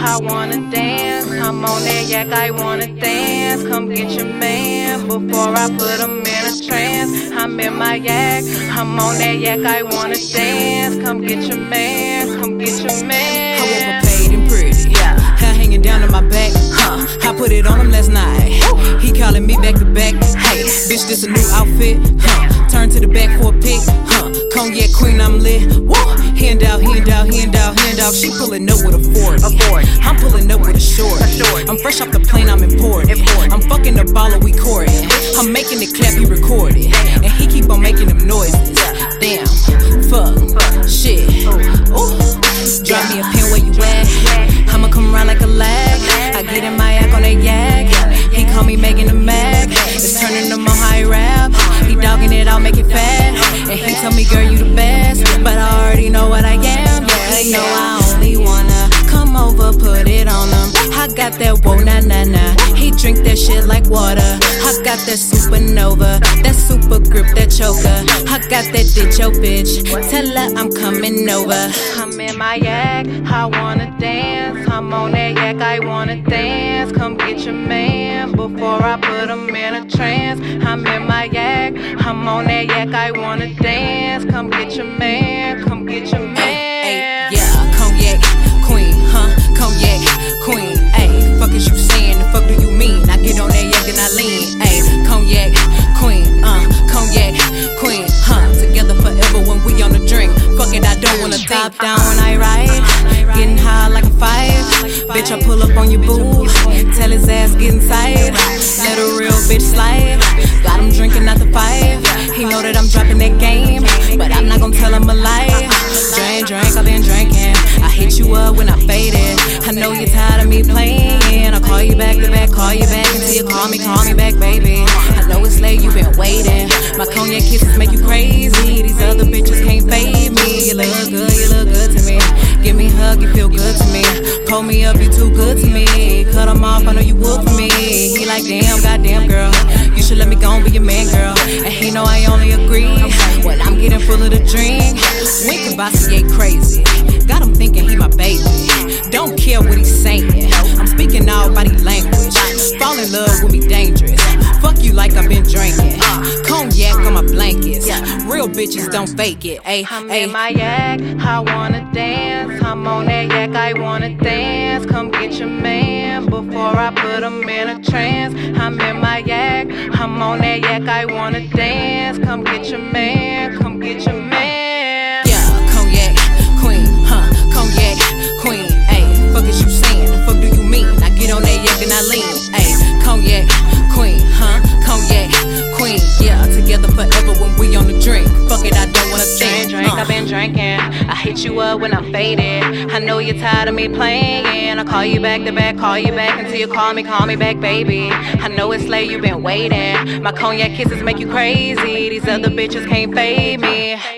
I wanna dance. I'm on that yak, I wanna dance. Come get your man before I put him in a trance. I'm in my yak, I'm on that yak, I wanna dance. Come get your man, put it on him last night. He calling me back to back. Hey, bitch, this a new outfit. Huh. Turn to the back for a pic. Huh. Cognac queen, I'm lit. Woo. Hand out, hand out, hand out, hand out. She pulling up with a 40. A 40. I'm pulling up with a short. short. I'm fresh off the plane, I'm. Imported. That yak. He call me Megan the Mac. It's turning to my high rap. He dogging it, I'll make it fat. And he tell me, girl, you the best. But I already know what I am. They know I only wanna come over, put it on him. I got that whoa na na na. He drink that shit like water. I got that supernova, that super grip, that choker. Got that ditch, yo bitch. Tell her I'm coming over. I'm in my yak, I wanna dance. I'm on that yak, I wanna dance. Come get your man before I put him in a trance. I'm in my yak, I'm on that yak, I wanna dance. Come get your man, come get your man. Bitch, I pull up on your boo. Tell his ass get inside. Let a real bitch slide. Got him drinking out the five. He know that I'm dropping that game, but I'm not gonna tell him a lie. Drink, drink, I've been drinking. I hit you up when I faded. I know you're tired of me playing. I'll call you back to back, call you back until you call me, call me back, baby. I know it's late, you've been waiting. My cognac kisses make you crazy. These other bitches can't fade me. You look good, you look good to me. Give me a hug, you feel good to me. Pull me up, you too good to me. Cut 'em off, I know you would for me. He like, damn, goddamn girl. You should let me go and be your man, girl. And he know I only agree when I'm getting full of the drink. Wink and Bossier crazy. Got him thinking he my baby. Don't care what he's saying. I'm speaking all body language. Bitches don't fake it. Ayy, I'm ayy. in my yak, I wanna dance. I'm on that yak, I wanna dance. Come get your man before I put him in a trance. I'm in my yak, I'm on that yak, I wanna dance. Come get your man, come get your man. Yeah, cognac queen, huh? Cognac queen, ayy. Fuck is you saying? The fuck do you mean? I get on that yak and I lean, ayy. Cognac queen, huh? Cognac queen, yeah. Together forever when we on the drink. Fuck it, I don't wanna think. drink, uh. I've been drinking. I hit you up when I'm faded. I know you're tired of me playing. I call you back to back, call you back until you call me, call me back, baby. I know it's late, you've been waiting. My cognac kisses make you crazy. These other bitches can't fade me.